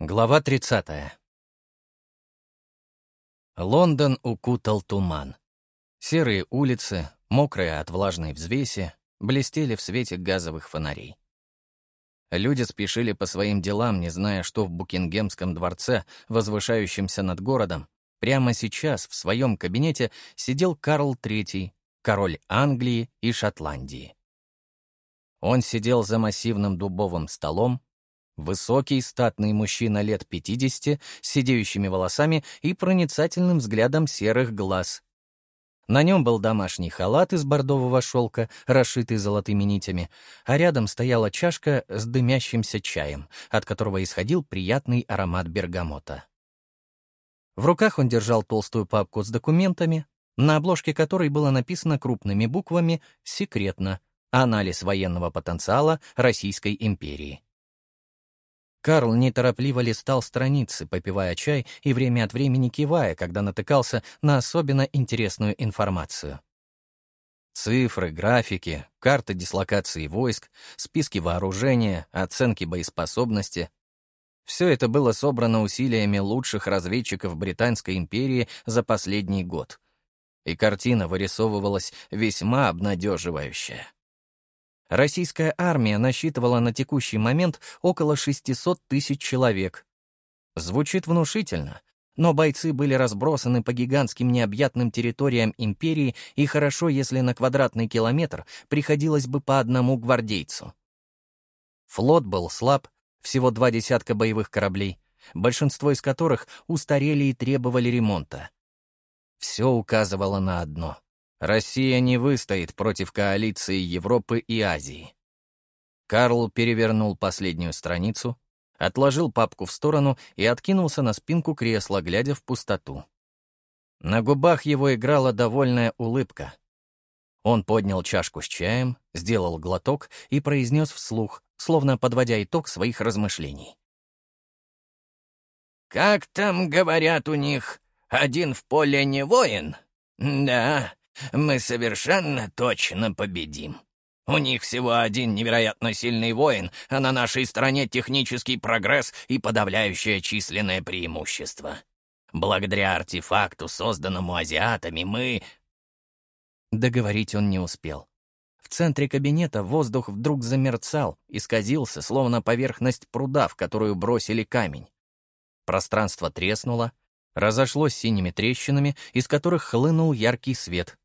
Глава 30. Лондон укутал туман. Серые улицы, мокрые от влажной взвеси, блестели в свете газовых фонарей. Люди спешили по своим делам, не зная, что в Букингемском дворце, возвышающемся над городом, прямо сейчас в своем кабинете сидел Карл III, король Англии и Шотландии. Он сидел за массивным дубовым столом, Высокий, статный мужчина лет 50, с сидеющими волосами и проницательным взглядом серых глаз. На нем был домашний халат из бордового шелка, расшитый золотыми нитями, а рядом стояла чашка с дымящимся чаем, от которого исходил приятный аромат бергамота. В руках он держал толстую папку с документами, на обложке которой было написано крупными буквами «Секретно. Анализ военного потенциала Российской империи». Карл неторопливо листал страницы, попивая чай и время от времени кивая, когда натыкался на особенно интересную информацию. Цифры, графики, карты дислокации войск, списки вооружения, оценки боеспособности. Все это было собрано усилиями лучших разведчиков Британской империи за последний год. И картина вырисовывалась весьма обнадеживающая. Российская армия насчитывала на текущий момент около 600 тысяч человек. Звучит внушительно, но бойцы были разбросаны по гигантским необъятным территориям империи, и хорошо, если на квадратный километр приходилось бы по одному гвардейцу. Флот был слаб, всего два десятка боевых кораблей, большинство из которых устарели и требовали ремонта. Все указывало на одно — Россия не выстоит против коалиции Европы и Азии. Карл перевернул последнюю страницу, отложил папку в сторону и откинулся на спинку кресла, глядя в пустоту. На губах его играла довольная улыбка. Он поднял чашку с чаем, сделал глоток и произнес вслух, словно подводя итог своих размышлений. «Как там говорят у них, один в поле не воин? Да, мы совершенно точно победим. У них всего один невероятно сильный воин, а на нашей стороне технический прогресс и подавляющее численное преимущество. Благодаря артефакту, созданному азиатами, мы...» Договорить он не успел. В центре кабинета воздух вдруг замерцал, исказился, словно поверхность пруда, в которую бросили камень. Пространство треснуло, разошлось синими трещинами, из которых хлынул яркий свет,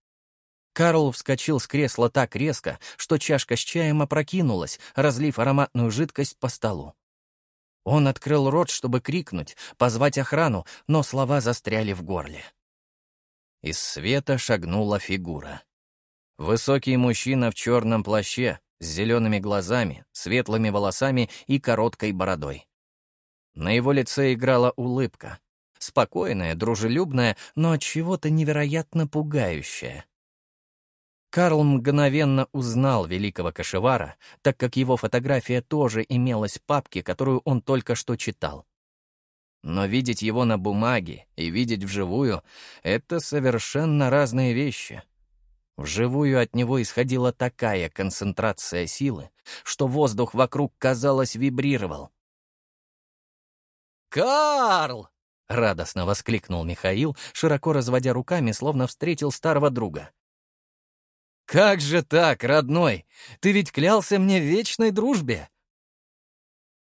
Карл вскочил с кресла так резко, что чашка с чаем опрокинулась, разлив ароматную жидкость по столу. Он открыл рот, чтобы крикнуть, позвать охрану, но слова застряли в горле. Из света шагнула фигура. Высокий мужчина в черном плаще, с зелеными глазами, светлыми волосами и короткой бородой. На его лице играла улыбка. Спокойная, дружелюбная, но от чего-то невероятно пугающая. Карл мгновенно узнал великого кошевара, так как его фотография тоже имелась в папке, которую он только что читал. Но видеть его на бумаге и видеть вживую — это совершенно разные вещи. Вживую от него исходила такая концентрация силы, что воздух вокруг, казалось, вибрировал. «Карл!» — радостно воскликнул Михаил, широко разводя руками, словно встретил старого друга. «Как же так, родной? Ты ведь клялся мне в вечной дружбе!»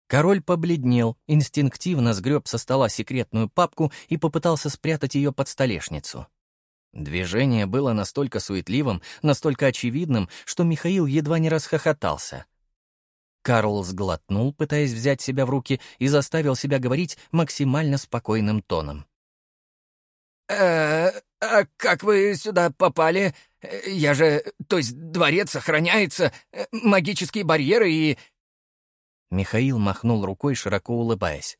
Король побледнел, инстинктивно сгреб со стола секретную папку и попытался спрятать ее под столешницу. Движение было настолько суетливым, настолько очевидным, что Михаил едва не расхохотался. Карл сглотнул, пытаясь взять себя в руки, и заставил себя говорить максимально спокойным тоном. «Э, «А как вы сюда попали? Я же... То есть дворец охраняется, магические барьеры и...» Михаил махнул рукой, широко улыбаясь.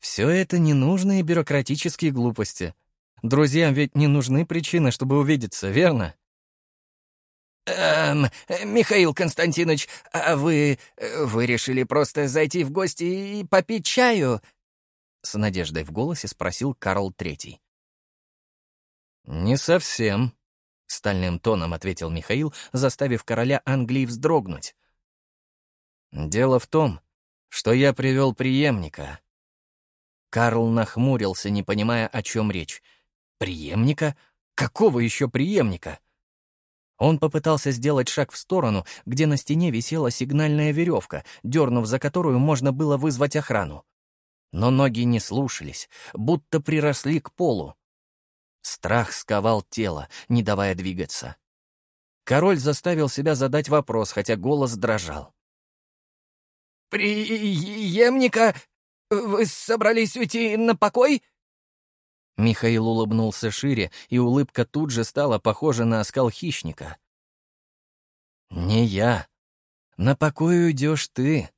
«Все это ненужные бюрократические глупости. Друзьям ведь не нужны причины, чтобы увидеться, верно?» «Эм, Михаил Константинович, а вы... вы решили просто зайти в гости и попить чаю?» С надеждой в голосе спросил Карл Третий. «Не совсем», — стальным тоном ответил Михаил, заставив короля Англии вздрогнуть. «Дело в том, что я привел преемника, Карл нахмурился, не понимая, о чем речь. «Приемника? Какого еще преемника?» Он попытался сделать шаг в сторону, где на стене висела сигнальная веревка, дернув за которую можно было вызвать охрану. Но ноги не слушались, будто приросли к полу. Страх сковал тело, не давая двигаться. Король заставил себя задать вопрос, хотя голос дрожал. «Приемника? Вы собрались уйти на покой?» Михаил улыбнулся шире, и улыбка тут же стала похожа на оскал хищника. «Не я. На покой уйдешь ты».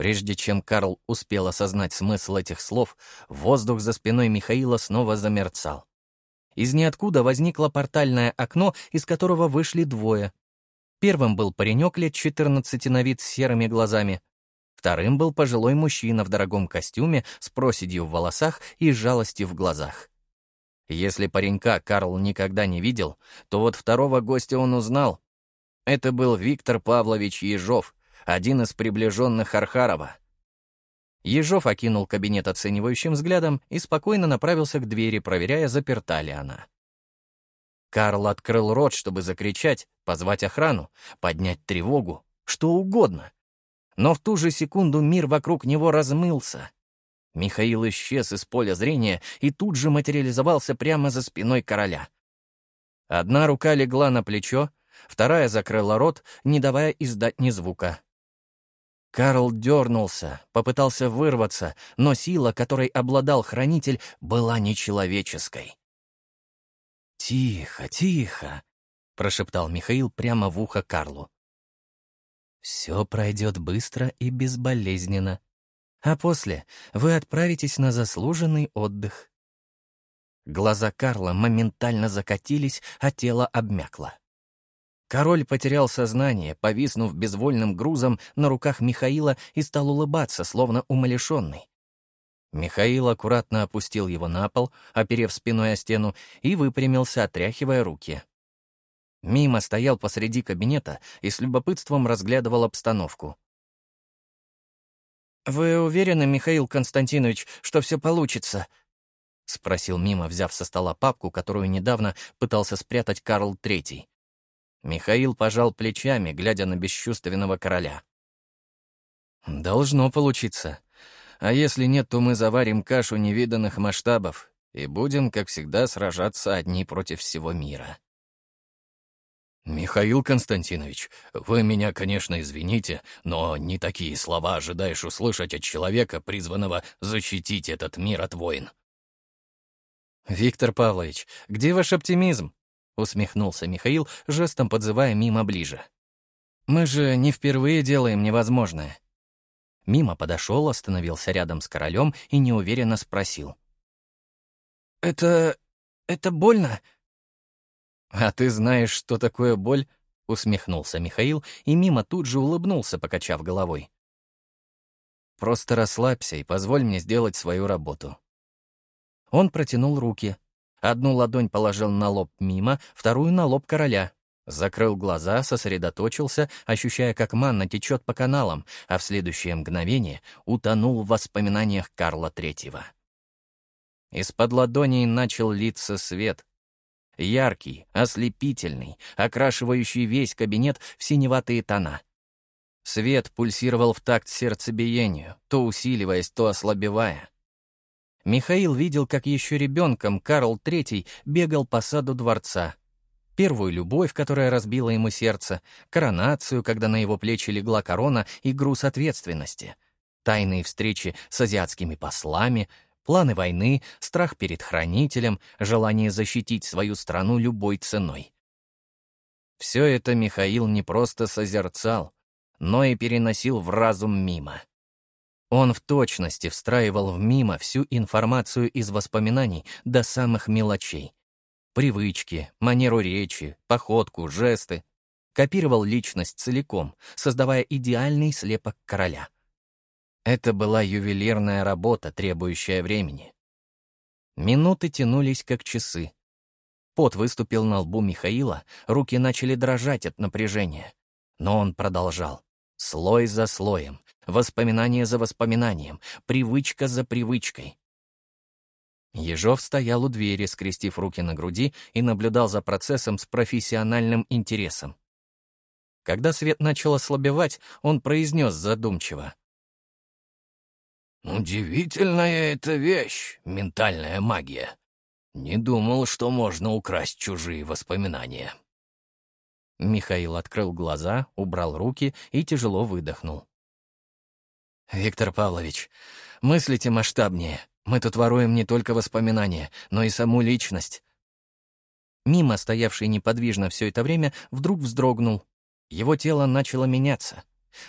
Прежде чем Карл успел осознать смысл этих слов, воздух за спиной Михаила снова замерцал. Из ниоткуда возникло портальное окно, из которого вышли двое. Первым был паренек лет 14 на вид с серыми глазами, Вторым был пожилой мужчина в дорогом костюме с проседью в волосах и жалостью в глазах. Если паренька Карл никогда не видел, то вот второго гостя он узнал. Это был Виктор Павлович Ежов, один из приближенных Архарова. Ежов окинул кабинет оценивающим взглядом и спокойно направился к двери, проверяя, заперта ли она. Карл открыл рот, чтобы закричать, позвать охрану, поднять тревогу, что угодно — но в ту же секунду мир вокруг него размылся. Михаил исчез из поля зрения и тут же материализовался прямо за спиной короля. Одна рука легла на плечо, вторая закрыла рот, не давая издать ни звука. Карл дернулся, попытался вырваться, но сила, которой обладал хранитель, была нечеловеческой. «Тихо, тихо», — прошептал Михаил прямо в ухо Карлу. Все пройдет быстро и безболезненно. А после вы отправитесь на заслуженный отдых. Глаза Карла моментально закатились, а тело обмякло. Король потерял сознание, повиснув безвольным грузом на руках Михаила и стал улыбаться, словно умалишенный. Михаил аккуратно опустил его на пол, оперев спиной о стену, и выпрямился, отряхивая руки. Мимо стоял посреди кабинета и с любопытством разглядывал обстановку. «Вы уверены, Михаил Константинович, что все получится?» — спросил Мимо, взяв со стола папку, которую недавно пытался спрятать Карл Третий. Михаил пожал плечами, глядя на бесчувственного короля. «Должно получиться. А если нет, то мы заварим кашу невиданных масштабов и будем, как всегда, сражаться одни против всего мира». «Михаил Константинович, вы меня, конечно, извините, но не такие слова ожидаешь услышать от человека, призванного защитить этот мир от войн». «Виктор Павлович, где ваш оптимизм?» — усмехнулся Михаил, жестом подзывая Мимо ближе. «Мы же не впервые делаем невозможное». Мимо подошел, остановился рядом с королем и неуверенно спросил. «Это... это больно?» «А ты знаешь, что такое боль?» — усмехнулся Михаил, и мимо тут же улыбнулся, покачав головой. «Просто расслабься и позволь мне сделать свою работу». Он протянул руки. Одну ладонь положил на лоб мимо, вторую — на лоб короля. Закрыл глаза, сосредоточился, ощущая, как манна течет по каналам, а в следующее мгновение утонул в воспоминаниях Карла Третьего. Из-под ладоней начал литься свет, яркий, ослепительный, окрашивающий весь кабинет в синеватые тона. Свет пульсировал в такт сердцебиению, то усиливаясь, то ослабевая. Михаил видел, как еще ребенком Карл III бегал по саду дворца. Первую любовь, которая разбила ему сердце, коронацию, когда на его плечи легла корона и груз ответственности, тайные встречи с азиатскими послами — Планы войны, страх перед хранителем, желание защитить свою страну любой ценой. Все это Михаил не просто созерцал, но и переносил в разум мимо. Он в точности встраивал в мимо всю информацию из воспоминаний до самых мелочей. Привычки, манеру речи, походку, жесты. Копировал личность целиком, создавая идеальный слепок короля — это была ювелирная работа, требующая времени. Минуты тянулись, как часы. Пот выступил на лбу Михаила, руки начали дрожать от напряжения. Но он продолжал, слой за слоем, Воспоминание за воспоминанием, привычка за привычкой. Ежов стоял у двери, скрестив руки на груди, и наблюдал за процессом с профессиональным интересом. Когда свет начал ослабевать, он произнес задумчиво. «Удивительная эта вещь, ментальная магия. Не думал, что можно украсть чужие воспоминания». Михаил открыл глаза, убрал руки и тяжело выдохнул. «Виктор Павлович, мыслите масштабнее. Мы тут воруем не только воспоминания, но и саму личность». Мимо, стоявший неподвижно все это время, вдруг вздрогнул. Его тело начало меняться.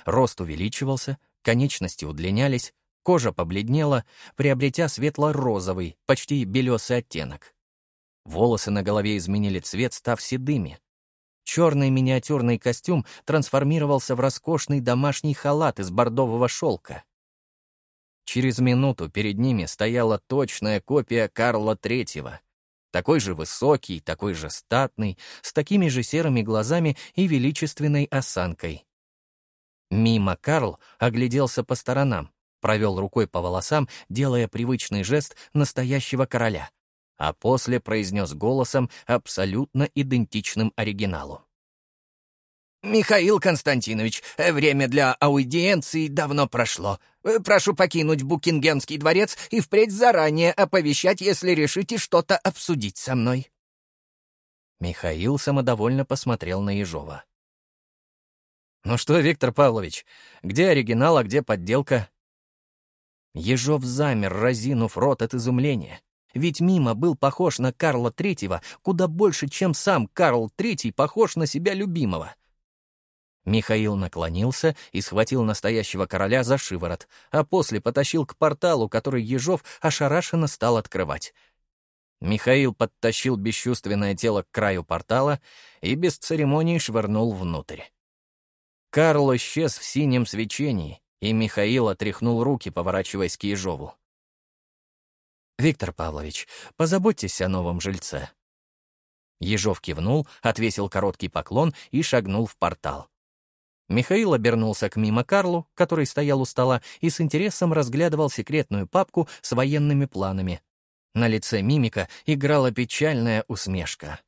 Рост увеличивался, конечности удлинялись, кожа побледнела, приобретя светло-розовый, почти белесый оттенок. Волосы на голове изменили цвет, став седыми. Черный миниатюрный костюм трансформировался в роскошный домашний халат из бордового шелка. Через минуту перед ними стояла точная копия Карла Третьего. Такой же высокий, такой же статный, с такими же серыми глазами и величественной осанкой. Мимо Карл огляделся по сторонам, провел рукой по волосам, делая привычный жест настоящего короля, а после произнес голосом, абсолютно идентичным оригиналу. «Михаил Константинович, время для аудиенции давно прошло. Прошу покинуть Букингемский дворец и впредь заранее оповещать, если решите что-то обсудить со мной». Михаил самодовольно посмотрел на Ежова. «Ну что, Виктор Павлович, где оригинал, а где подделка?» Ежов замер, разинув рот от изумления. Ведь Мимо был похож на Карла Третьего куда больше, чем сам Карл Третий похож на себя любимого. Михаил наклонился и схватил настоящего короля за шиворот, а после потащил к порталу, который Ежов ошарашенно стал открывать. Михаил подтащил бесчувственное тело к краю портала и без церемоний швырнул внутрь. Карл исчез в синем свечении, и Михаил отряхнул руки, поворачиваясь к Ежову. «Виктор Павлович, позаботьтесь о новом жильце». Ежов кивнул, отвесил короткий поклон и шагнул в портал. Михаил обернулся к мимо Карлу, который стоял у стола, и с интересом разглядывал секретную папку с военными планами. На лице мимика играла печальная усмешка.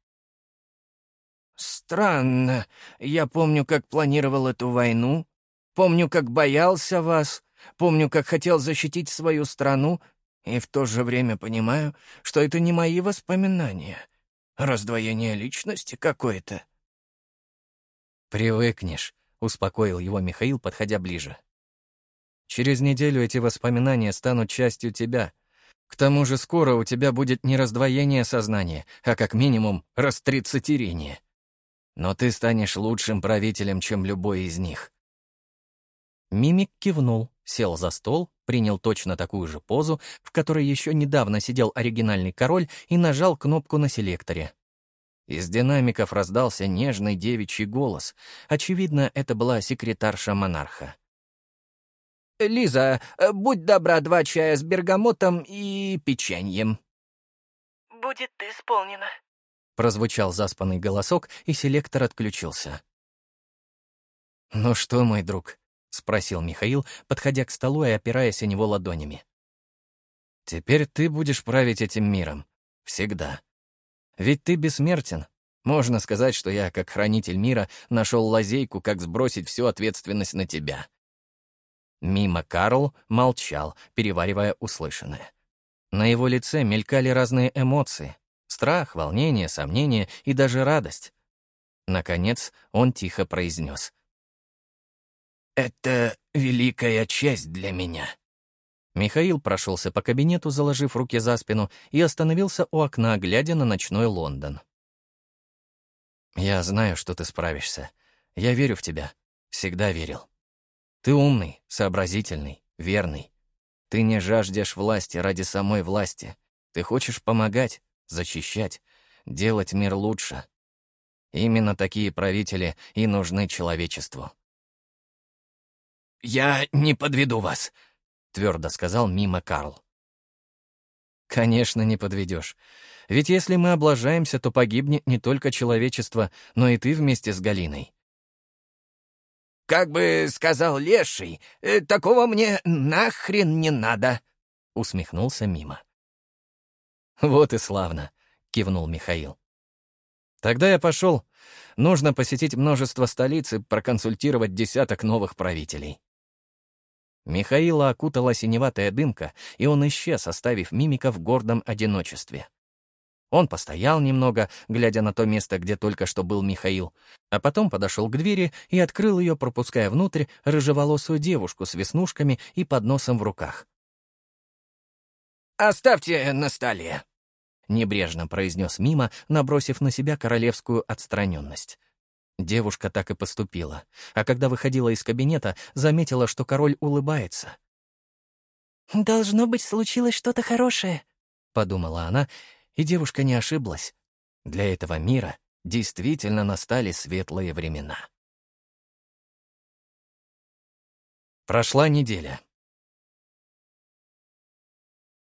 «Странно. Я помню, как планировал эту войну. Помню, как боялся вас. Помню, как хотел защитить свою страну и в то же время понимаю, что это не мои воспоминания. Раздвоение личности какое-то. «Привыкнешь», — успокоил его Михаил, подходя ближе. «Через неделю эти воспоминания станут частью тебя. К тому же скоро у тебя будет не раздвоение сознания, а как минимум растридцатерение. Но ты станешь лучшим правителем, чем любой из них». Мимик кивнул, сел за стол, принял точно такую же позу, в которой еще недавно сидел оригинальный король, и нажал кнопку на селекторе. Из динамиков раздался нежный девичий голос. Очевидно, это была секретарша монарха. «Лиза, будь добра, два чая с бергамотом и печеньем». «Будет исполнено», — прозвучал заспанный голосок, и селектор отключился. «Ну что, мой друг, — спросил Михаил, подходя к столу и опираясь о него ладонями. «Теперь ты будешь править этим миром. Всегда. Ведь ты бессмертен. Можно сказать, что я, как хранитель мира, нашел лазейку, как сбросить всю ответственность на тебя». Мимо Карл молчал, переваривая услышанное. На его лице мелькали разные эмоции — страх, волнение, сомнение и даже радость. Наконец он тихо произнес — «Это великая честь для меня». Михаил прошелся по кабинету, заложив руки за спину, и остановился у окна, глядя на ночной Лондон. «Я знаю, что ты справишься. Я верю в тебя. Всегда верил. Ты умный, сообразительный, верный. Ты не жаждешь власти ради самой власти. Ты хочешь помогать, защищать, делать мир лучше. Именно такие правители и нужны человечеству. «Я не подведу вас», — твердо сказал мимо Карл. «Конечно, не подведешь. Ведь если мы облажаемся, то погибнет не только человечество, но и ты вместе с Галиной. как бы сказал Леший, э, такого мне нахрен не надо!» — усмехнулся мимо. «Вот и славно!» — кивнул Михаил. «Тогда я пошел. Нужно посетить множество столиц и проконсультировать десяток новых правителей». Михаила окутала синеватая дымка, и он исчез, оставив мимика в гордом одиночестве. Он постоял немного, глядя на то место, где только что был Михаил, а потом подошел к двери и открыл ее, пропуская внутрь рыжеволосую девушку с веснушками и подносом в руках. «Оставьте на столе», — небрежно произнес Мимо, набросив на себя королевскую отстраненность. Девушка так и поступила, а когда выходила из кабинета, заметила, что король улыбается. «Должно быть, случилось что-то хорошее», — подумала она, и девушка не ошиблась. Для этого мира действительно настали светлые времена. Прошла неделя.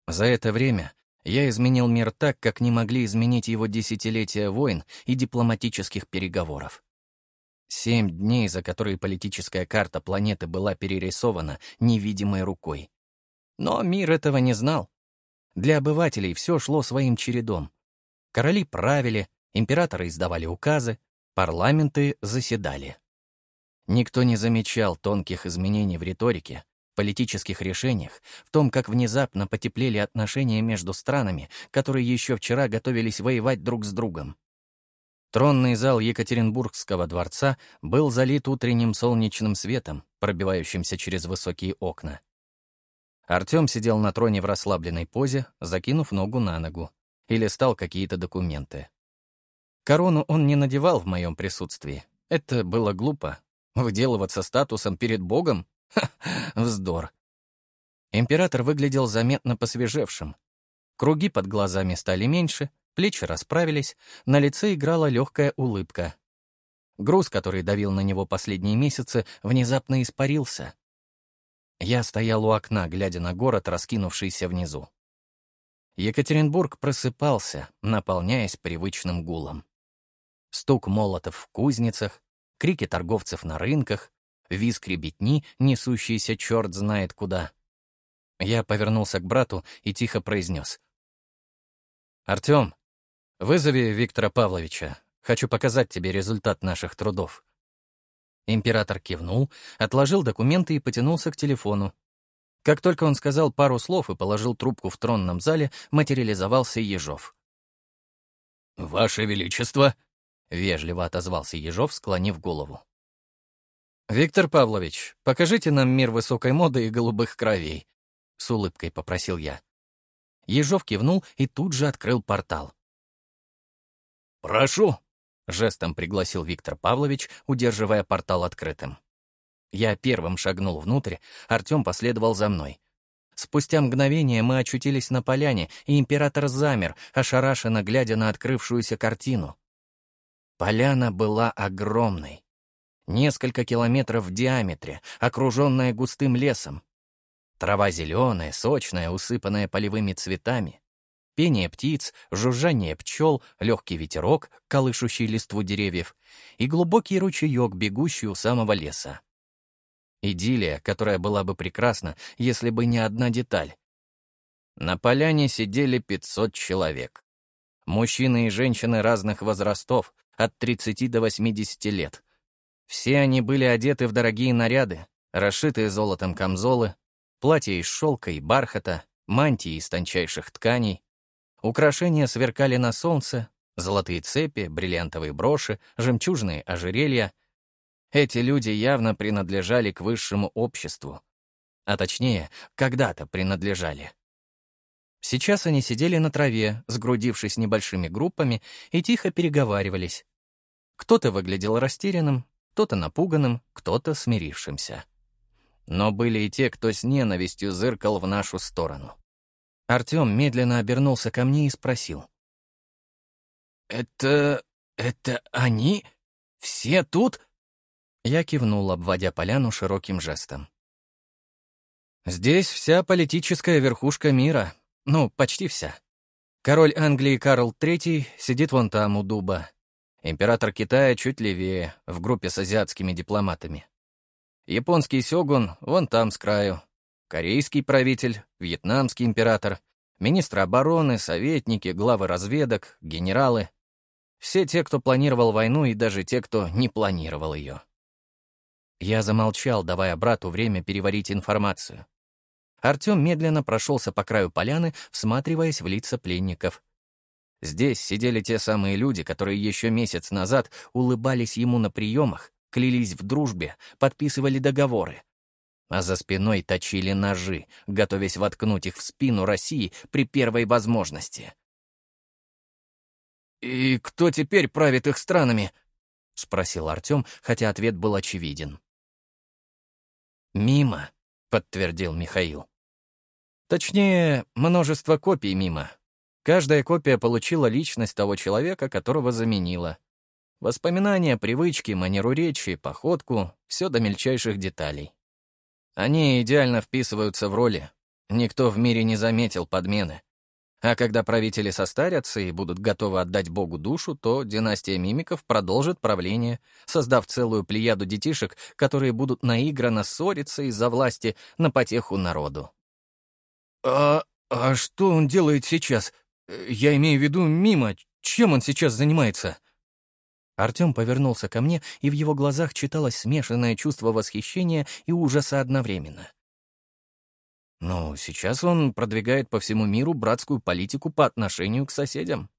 За это время я изменил мир так, как не могли изменить его десятилетия войн и дипломатических переговоров. Семь дней, за которые политическая карта планеты была перерисована невидимой рукой. Но мир этого не знал. Для обывателей все шло своим чередом. Короли правили, императоры издавали указы, парламенты заседали. Никто не замечал тонких изменений в риторике, политических решениях, в том, как внезапно потеплели отношения между странами, которые еще вчера готовились воевать друг с другом. Тронный зал Екатеринбургского дворца был залит утренним солнечным светом, пробивающимся через высокие окна. Артем сидел на троне в расслабленной позе, закинув ногу на ногу, и листал какие-то документы. Корону он не надевал в моем присутствии. Это было глупо. Выделываться статусом перед Богом? Ха, вздор. Император выглядел заметно посвежевшим. Круги под глазами стали меньше, Плечи расправились, на лице играла легкая улыбка. Груз, который давил на него последние месяцы, внезапно испарился. Я стоял у окна, глядя на город, раскинувшийся внизу. Екатеринбург просыпался, наполняясь привычным гулом. Стук молотов в кузницах, крики торговцев на рынках, визг ребятни, несущийся черт знает куда. Я повернулся к брату и тихо произнес. «Артем, «Вызови Виктора Павловича. Хочу показать тебе результат наших трудов». Император кивнул, отложил документы и потянулся к телефону. Как только он сказал пару слов и положил трубку в тронном зале, материализовался Ежов. «Ваше Величество!» — вежливо отозвался Ежов, склонив голову. «Виктор Павлович, покажите нам мир высокой моды и голубых кровей», — с улыбкой попросил я. Ежов кивнул и тут же открыл портал. «Прошу!» — жестом пригласил Виктор Павлович, удерживая портал открытым. Я первым шагнул внутрь, Артем последовал за мной. Спустя мгновение мы очутились на поляне, и император замер, ошарашенно глядя на открывшуюся картину. Поляна была огромной. Несколько километров в диаметре, окруженная густым лесом. Трава зеленая, сочная, усыпанная полевыми цветами. Пение птиц, жужжание пчел, легкий ветерок, колышущий листву деревьев, и глубокий ручеек, бегущий у самого леса. Идиллия, которая была бы прекрасна, если бы не одна деталь. На поляне сидели 500 человек. Мужчины и женщины разных возрастов, от 30 до 80 лет. Все они были одеты в дорогие наряды, расшитые золотом камзолы, платья из шелка и бархата, мантии из тончайших тканей, Украшения сверкали на солнце, золотые цепи, бриллиантовые броши, жемчужные ожерелья. Эти люди явно принадлежали к высшему обществу. А точнее, когда-то принадлежали. Сейчас они сидели на траве, сгрудившись небольшими группами, и тихо переговаривались. Кто-то выглядел растерянным, кто-то напуганным, кто-то смирившимся. Но были и те, кто с ненавистью зыркал в нашу сторону. Артем медленно обернулся ко мне и спросил. «Это... это они? Все тут?» Я кивнул, обводя поляну широким жестом. «Здесь вся политическая верхушка мира. Ну, почти вся. Король Англии Карл III сидит вон там, у дуба. Император Китая чуть левее, в группе с азиатскими дипломатами. Японский сёгун вон там с краю. Корейский правитель, вьетнамский император, министры обороны, советники, главы разведок, генералы. Все те, кто планировал войну, и даже те, кто не планировал ее. Я замолчал, давая брату время переварить информацию. Артем медленно прошелся по краю поляны, всматриваясь в лица пленников. Здесь сидели те самые люди, которые еще месяц назад улыбались ему на приемах, клялись в дружбе, подписывали договоры. А за спиной точили ножи, готовясь воткнуть их в спину России при первой возможности. «И кто теперь правит их странами?» — спросил Артем, хотя ответ был очевиден. «Мимо», — подтвердил Михаил. Точнее, множество копий мимо. Каждая копия получила личность того человека, которого заменила. Воспоминания, привычки, манеру речи, походку — все до мельчайших деталей. Они идеально вписываются в роли. Никто в мире не заметил подмены. А когда правители состарятся и будут готовы отдать Богу душу, то династия мимиков продолжит правление, создав целую плеяду детишек, которые будут наигранно ссориться из-за власти на потеху народу. «А, а что он делает сейчас? Я имею в виду мимо. Чем он сейчас занимается?» Артем повернулся ко мне, и в его глазах читалось смешанное чувство восхищения и ужаса одновременно. Ну, сейчас он продвигает по всему миру братскую политику по отношению к соседям.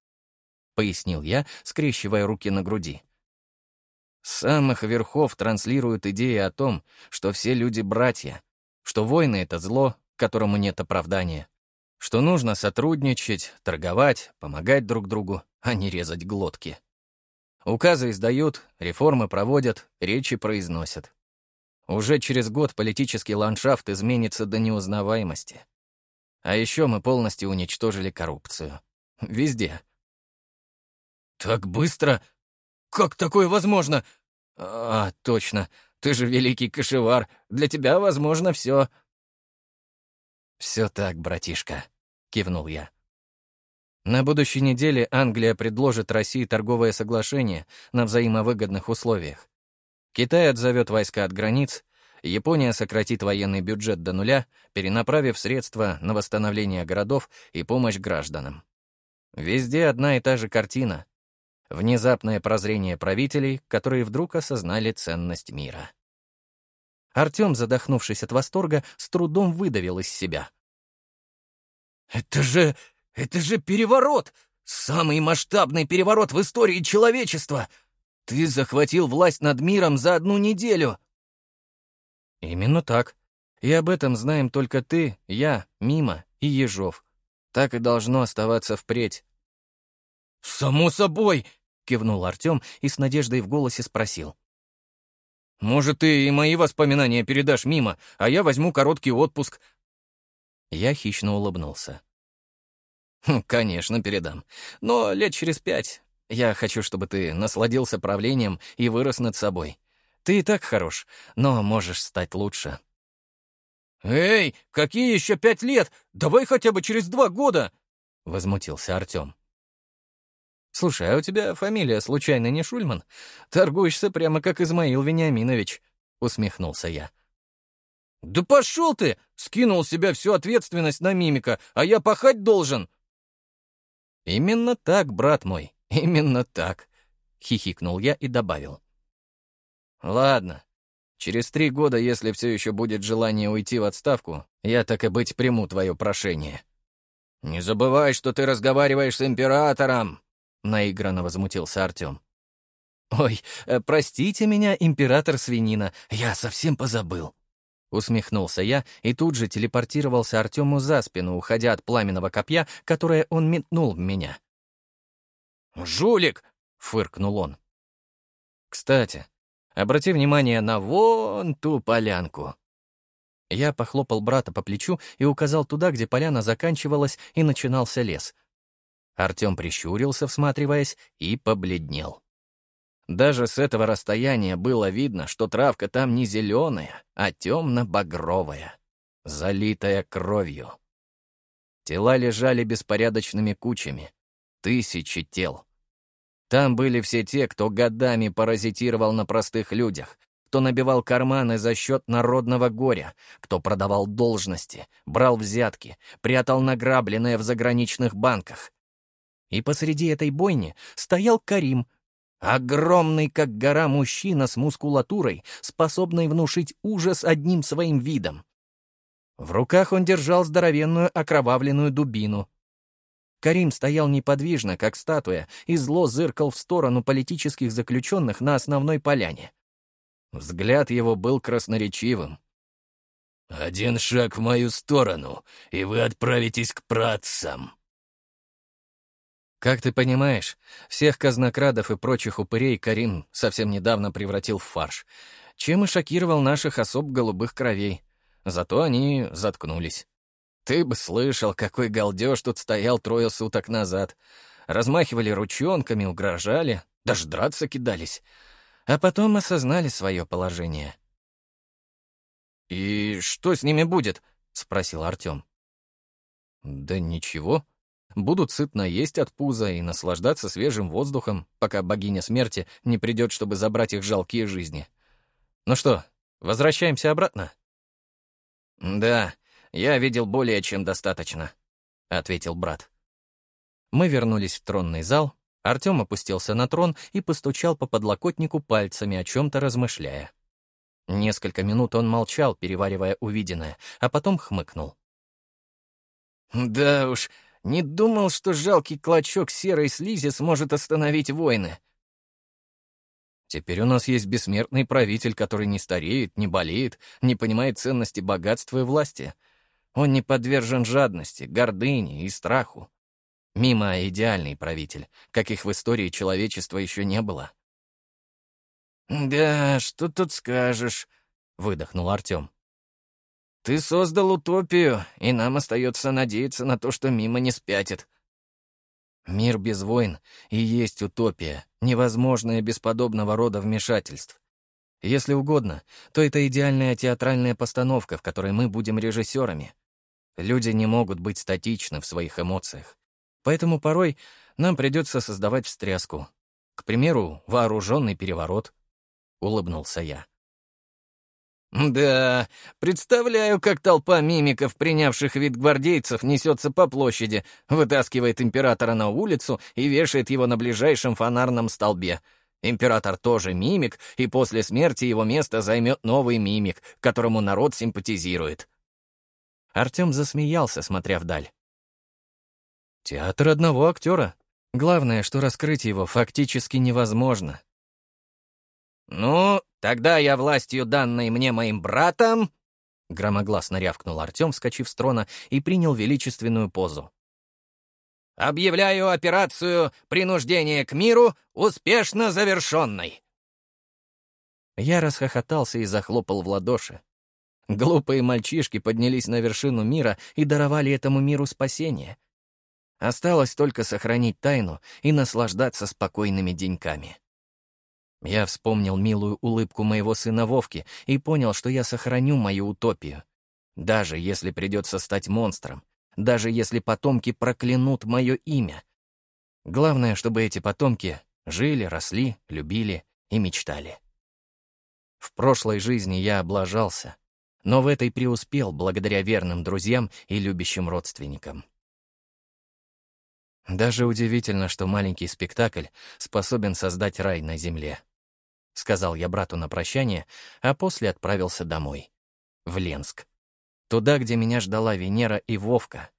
Пояснил я, скрещивая руки на груди. С самых верхов транслируют идеи о том, что все люди — братья, что войны — это зло, которому нет оправдания, что нужно сотрудничать, торговать, помогать друг другу, а не резать глотки. Указы издают, реформы проводят, речи произносят. Уже через год политический ландшафт изменится до неузнаваемости. А еще мы полностью уничтожили коррупцию. Везде. «Так быстро? Как такое возможно?» «А, точно. Ты же великий кошевар. Для тебя возможно все. «Все так, братишка», — кивнул я. На будущей неделе Англия предложит России торговое соглашение на взаимовыгодных условиях. Китай отзовет войска от границ, Япония сократит военный бюджет до нуля, перенаправив средства на восстановление городов и помощь гражданам. Везде одна и та же картина. Внезапное прозрение правителей, которые вдруг осознали ценность мира. Артем, задохнувшись от восторга, с трудом выдавил из себя. «Это же... это же переворот! Самый масштабный переворот в истории человечества! Ты захватил власть над миром за одну неделю!» «Именно так. И об этом знаем только ты, я, Мима и Ежов. Так и должно оставаться впредь». «Само собой!» — кивнул Артем и с надеждой в голосе спросил. «Может, ты и мои воспоминания передашь мимо, а я возьму короткий отпуск?» Я хищно улыбнулся. «Хм, «Конечно, передам. Но лет через пять. Я хочу, чтобы ты насладился правлением и вырос над собой. Ты и так хорош, но можешь стать лучше». «Эй, какие еще пять лет? Давай хотя бы через два года!» — возмутился Артем. «Слушай, а у тебя фамилия случайно не Шульман? Торгуешься прямо как Измаил Вениаминович», — усмехнулся я. «Да пошел ты! Скинул себя всю ответственность на мимика, а я пахать должен!» «Именно так, брат мой, именно так», — хихикнул я и добавил. «Ладно, через три года, если все еще будет желание уйти в отставку, я так и быть приму твое прошение». «Не забывай, что ты разговариваешь с императором!» — наигранно возмутился Артем. «Ой, э, простите меня, император свинина, я совсем позабыл». Усмехнулся я и тут же телепортировался Артему за спину, уходя от пламенного копья, которое он метнул в меня. «Жулик!» — фыркнул он. «Кстати, обрати внимание на вон ту полянку». Я похлопал брата по плечу и указал туда, где поляна заканчивалась и начинался лес. Артем прищурился, всматриваясь, и побледнел. Даже с этого расстояния было видно, что травка там не зеленая, а темно-багровая, залитая кровью. Тела лежали беспорядочными кучами. Тысячи тел. Там были все те, кто годами паразитировал на простых людях, кто набивал карманы за счет народного горя, кто продавал должности, брал взятки, прятал награбленное в заграничных банках. И посреди этой бойни стоял Карим, огромный, как гора, мужчина с мускулатурой, способный внушить ужас одним своим видом. В руках он держал здоровенную окровавленную дубину. Карим стоял неподвижно, как статуя, и зло зыркал в сторону политических заключенных на основной поляне. Взгляд его был красноречивым. «Один шаг в мою сторону, и вы отправитесь к працам». Как ты понимаешь, всех казнокрадов и прочих упырей Карим совсем недавно превратил в фарш, чем и шокировал наших особ голубых кровей. Зато они заткнулись. Ты бы слышал, какой галдеж тут стоял трое суток назад. Размахивали ручонками, угрожали, даже драться кидались. А потом осознали свое положение. «И что с ними будет?» — спросил Артем. «Да ничего. Будут сытно есть от пуза и наслаждаться свежим воздухом, пока богиня смерти не придет, чтобы забрать их жалкие жизни. Ну что, возвращаемся обратно?» «Да, я видел более чем достаточно», — ответил брат. Мы вернулись в тронный зал, Артем опустился на трон и постучал по подлокотнику пальцами, о чем-то размышляя. Несколько минут он молчал, переваривая увиденное, а потом хмыкнул. «Да уж, не думал, что жалкий клочок серой слизи сможет остановить войны. Теперь у нас есть бессмертный правитель, который не стареет, не болеет, не понимает ценности богатства и власти. Он не подвержен жадности, гордыне и страху. Мимо идеальный правитель, каких в истории человечества еще не было. «Да, что тут скажешь?» — выдохнул Артем. «Ты создал утопию, и нам остается надеяться на то, что мимо не спятит. Мир без войн и есть утопия, невозможная без подобного рода вмешательств. Если угодно, то это идеальная театральная постановка, в которой мы будем режиссерами. Люди не могут быть статичны в своих эмоциях. Поэтому порой нам придется создавать встряску. К примеру, вооруженный переворот. Улыбнулся я. «Да, представляю, как толпа мимиков, принявших вид гвардейцев, несется по площади, вытаскивает императора на улицу и вешает его на ближайшем фонарном столбе. Император тоже мимик, и после смерти его место займет новый мимик, которому народ симпатизирует». Артем засмеялся, смотря вдаль. «Театр одного актера. Главное, что раскрыть его фактически невозможно. «Ну, тогда я властью, данной мне моим братом...» Громогласно рявкнул Артем, вскочив с трона, и принял величественную позу. «Объявляю операцию «Принуждение к миру» успешно завершенной!» Я расхохотался и захлопал в ладоши. Глупые мальчишки поднялись на вершину мира и даровали этому миру спасение. Осталось только сохранить тайну и наслаждаться спокойными деньками. Я вспомнил милую улыбку моего сына Вовки и понял, что я сохраню мою утопию. Даже если придется стать монстром, даже если потомки проклянут мое имя. Главное, чтобы эти потомки жили, росли, любили и мечтали. В прошлой жизни я облажался, но в этой преуспел благодаря верным друзьям и любящим родственникам. Даже удивительно, что маленький спектакль способен создать рай на земле. — сказал я брату на прощание, а после отправился домой. В Ленск. Туда, где меня ждала Венера и Вовка.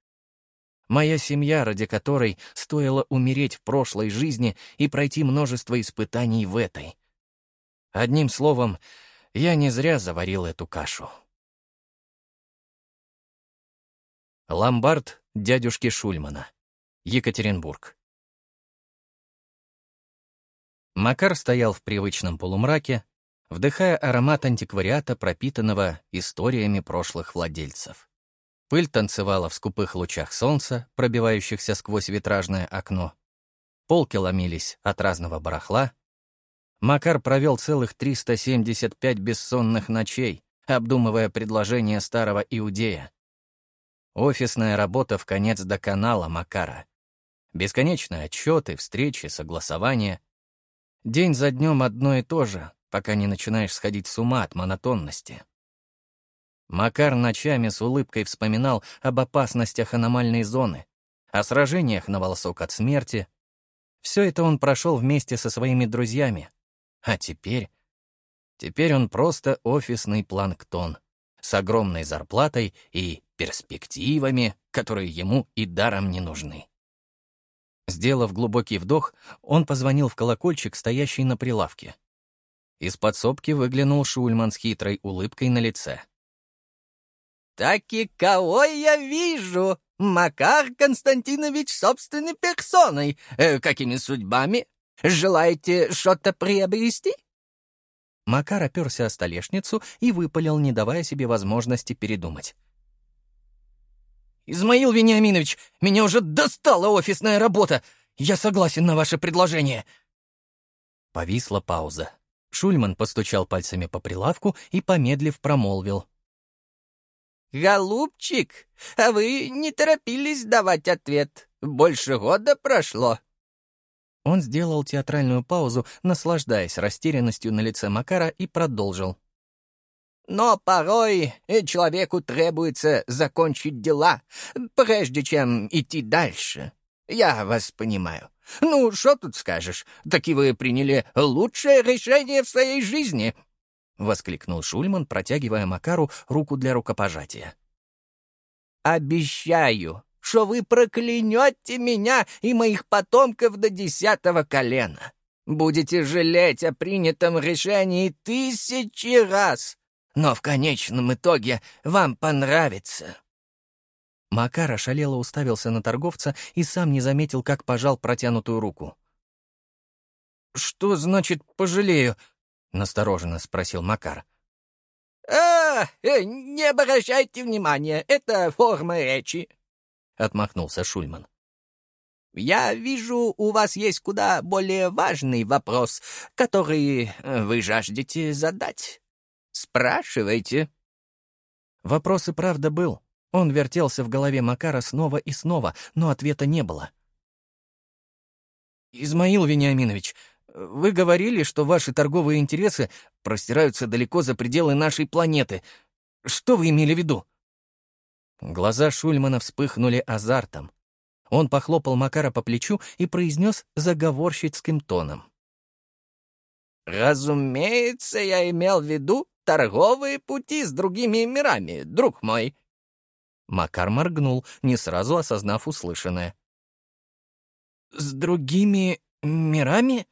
Моя семья, ради которой стоило умереть в прошлой жизни и пройти множество испытаний в этой. Одним словом, я не зря заварил эту кашу. Ломбард дядюшки Шульмана. Екатеринбург. Макар стоял в привычном полумраке, вдыхая аромат антиквариата, пропитанного историями прошлых владельцев. Пыль танцевала в скупых лучах солнца, пробивающихся сквозь витражное окно. Полки ломились от разного барахла. Макар провел целых 375 бессонных ночей, обдумывая предложение старого иудея. Офисная работа в конец до канала Макара. Бесконечные отчеты, встречи, согласования — День за днем одно и то же, пока не начинаешь сходить с ума от монотонности. Макар ночами с улыбкой вспоминал об опасностях аномальной зоны, о сражениях на волосок от смерти. Все это он прошел вместе со своими друзьями. А теперь... Теперь он просто офисный планктон с огромной зарплатой и перспективами, которые ему и даром не нужны. Сделав глубокий вдох, он позвонил в колокольчик, стоящий на прилавке. Из подсобки выглянул Шульман с хитрой улыбкой на лице. «Так и кого я вижу? Макар Константинович собственной персоной. Э, какими судьбами? Желаете что-то приобрести?» Макар оперся о столешницу и выпалил, не давая себе возможности передумать. «Измаил Вениаминович, меня уже достала офисная работа! Я согласен на ваше предложение!» Повисла пауза. Шульман постучал пальцами по прилавку и, помедлив, промолвил. «Голубчик, а вы не торопились давать ответ. Больше года прошло». Он сделал театральную паузу, наслаждаясь растерянностью на лице Макара, и продолжил. «Но порой человеку требуется закончить дела, прежде чем идти дальше. Я вас понимаю. Ну, что тут скажешь? Таки вы приняли лучшее решение в своей жизни. — воскликнул Шульман, протягивая Макару руку для рукопожатия. «Обещаю, что вы проклянете меня и моих потомков до десятого колена. Будете жалеть о принятом решении тысячи раз, но в конечном итоге вам понравится». Макар ошалело уставился на торговца и сам не заметил, как пожал протянутую руку. «Что значит «пожалею»?» — настороженно спросил Макар. «А, э, не обращайте внимания, это форма речи», — отмахнулся Шульман. «Я вижу, у вас есть куда более важный вопрос, который вы жаждете задать. Спрашивайте». Вопрос и правда был. Он вертелся в голове Макара снова и снова, но ответа не было. «Измаил Вениаминович, вы говорили, что ваши торговые интересы простираются далеко за пределы нашей планеты. Что вы имели в виду?» Глаза Шульмана вспыхнули азартом. Он похлопал Макара по плечу и произнес заговорщицким тоном. «Разумеется, я имел в виду торговые пути с другими мирами, друг мой». Макар моргнул, не сразу осознав услышанное. «С другими мирами?»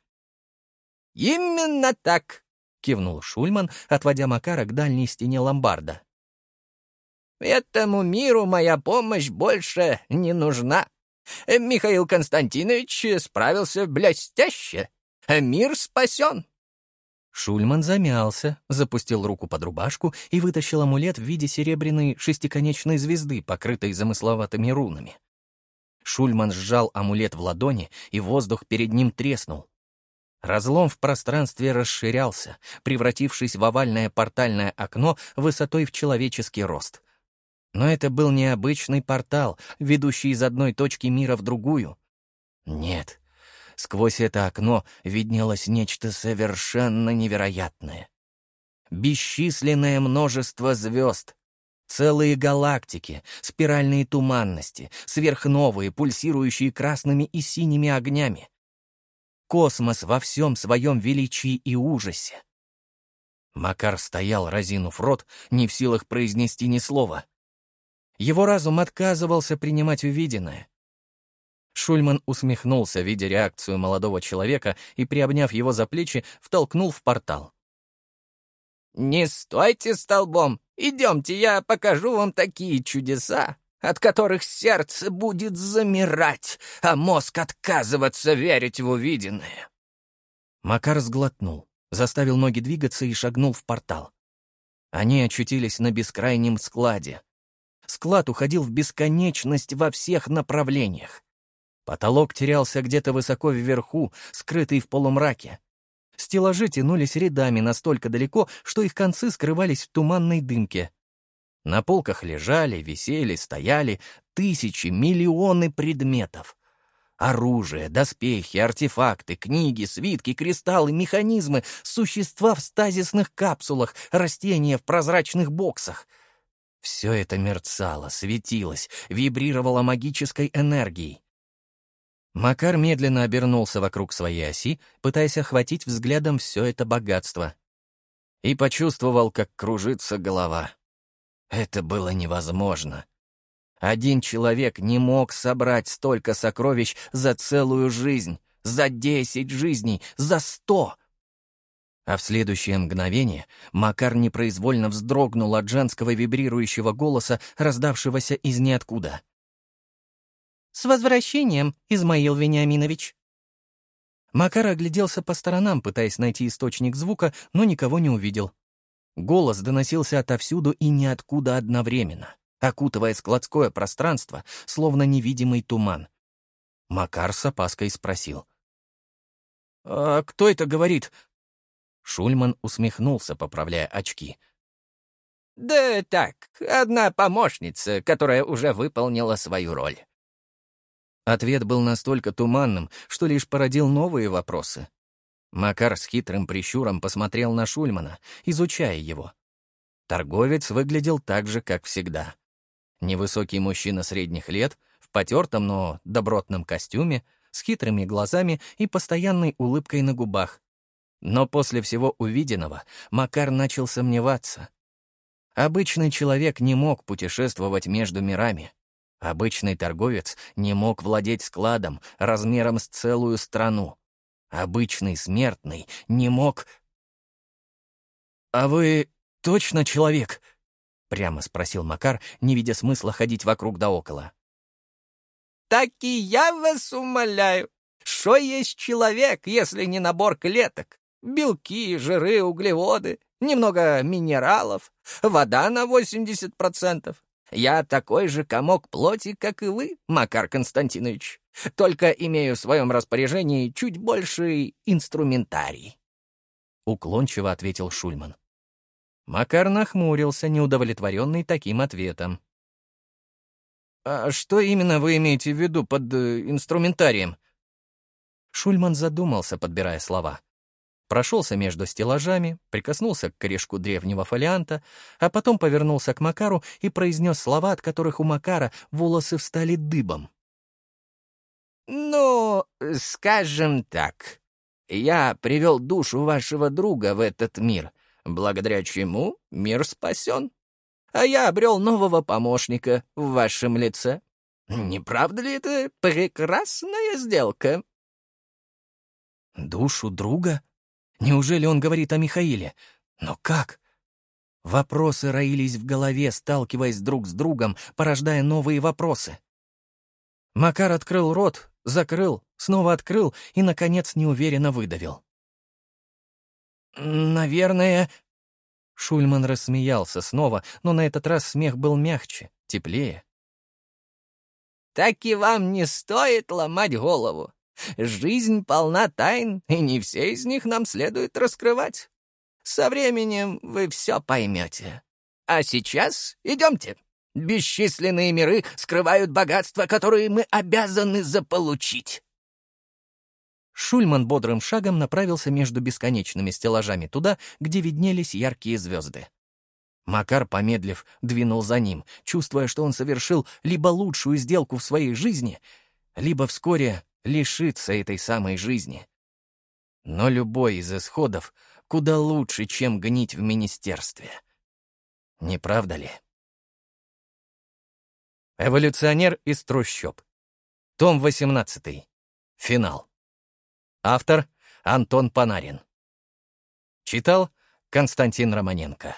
«Именно так!» — кивнул Шульман, отводя Макара к дальней стене ломбарда. «Этому миру моя помощь больше не нужна. Михаил Константинович справился блестяще. Мир спасен!» Шульман замялся, запустил руку под рубашку и вытащил амулет в виде серебряной шестиконечной звезды, покрытой замысловатыми рунами. Шульман сжал амулет в ладони, и воздух перед ним треснул. Разлом в пространстве расширялся, превратившись в овальное портальное окно высотой в человеческий рост. Но это был необычный портал, ведущий из одной точки мира в другую. Нет, сквозь это окно виднелось нечто совершенно невероятное. Бесчисленное множество звезд, целые галактики, спиральные туманности, сверхновые, пульсирующие красными и синими огнями, космос во всем своем величии и ужасе. Макар стоял, разинув рот, не в силах произнести ни слова. Его разум отказывался принимать увиденное. Шульман усмехнулся, видя реакцию молодого человека, и, приобняв его за плечи, втолкнул в портал. «Не стойте столбом! Идемте, я покажу вам такие чудеса, от которых сердце будет замирать, а мозг отказываться верить в увиденное. Макар сглотнул, заставил ноги двигаться и шагнул в портал. Они очутились на бескрайнем складе. Склад уходил в бесконечность во всех направлениях. Потолок терялся где-то высоко вверху, скрытый в полумраке. Стеллажи тянулись рядами настолько далеко, что их концы скрывались в туманной дымке. На полках лежали, висели, стояли тысячи, миллионы предметов. Оружие, доспехи, артефакты, книги, свитки, кристаллы, механизмы, существа в стазисных капсулах, растения в прозрачных боксах. Все это мерцало, светилось, вибрировало магической энергией. Макар медленно обернулся вокруг своей оси, пытаясь охватить взглядом все это богатство. И почувствовал, как кружится голова. Это было невозможно. Один человек не мог собрать столько сокровищ за целую жизнь, за десять жизней, за сто. А в следующее мгновение Макар непроизвольно вздрогнул от женского вибрирующего голоса, раздавшегося из ниоткуда. «С возвращением, Измаил Вениаминович!» Макар огляделся по сторонам, пытаясь найти источник звука, но никого не увидел. Голос доносился отовсюду и ниоткуда одновременно окутывая складское пространство, словно невидимый туман. Макар с опаской спросил. «А кто это говорит?» Шульман усмехнулся, поправляя очки. «Да так, одна помощница, которая уже выполнила свою роль». Ответ был настолько туманным, что лишь породил новые вопросы. Макар с хитрым прищуром посмотрел на Шульмана, изучая его. Торговец выглядел так же, как всегда. Невысокий мужчина средних лет, в потертом, но добротном костюме, с хитрыми глазами и постоянной улыбкой на губах. Но после всего увиденного Макар начал сомневаться. Обычный человек не мог путешествовать между мирами. Обычный торговец не мог владеть складом размером с целую страну. Обычный смертный не мог... «А вы точно человек?» — прямо спросил Макар, не видя смысла ходить вокруг да около. «Так и я вас умоляю. Что есть человек, если не набор клеток? Белки, жиры, углеводы, немного минералов, вода на 80%. Я такой же комок плоти, как и вы, Макар Константинович, только имею в своем распоряжении чуть больший инструментарий». Уклончиво ответил Шульман. Макар нахмурился, неудовлетворенный таким ответом. «А что именно вы имеете в виду под э, инструментарием?» Шульман задумался, подбирая слова. Прошелся между стеллажами, прикоснулся к корешку древнего фолианта, а потом повернулся к Макару и произнес слова, от которых у Макара волосы встали дыбом. «Ну, скажем так, я привел душу вашего друга в этот мир, благодаря чему мир спасен. А я обрел нового помощника в вашем лице. Не правда ли это прекрасная сделка?» «Душу друга? Неужели он говорит о Михаиле? Но как?» Вопросы роились в голове, сталкиваясь друг с другом, порождая новые вопросы. Макар открыл рот, закрыл, снова открыл и, наконец, неуверенно выдавил. «Наверное...» Шульман рассмеялся снова, но на этот раз смех был мягче, теплее. «Так и вам не стоит ломать голову. Жизнь полна тайн, и не все из них нам следует раскрывать. Со временем вы все поймете. А сейчас идемте. Бесчисленные миры скрывают богатства, которые мы обязаны заполучить». Шульман бодрым шагом направился между бесконечными стеллажами туда, где виднелись яркие звезды. Макар, помедлив, двинул за ним, чувствуя, что он совершил либо лучшую сделку в своей жизни, либо вскоре лишится этой самой жизни. Но любой из исходов куда лучше, чем гнить в министерстве. Не правда ли? Эволюционер из трущоб. Том 18. Финал. Автор Антон Панарин. Читал Константин Романенко.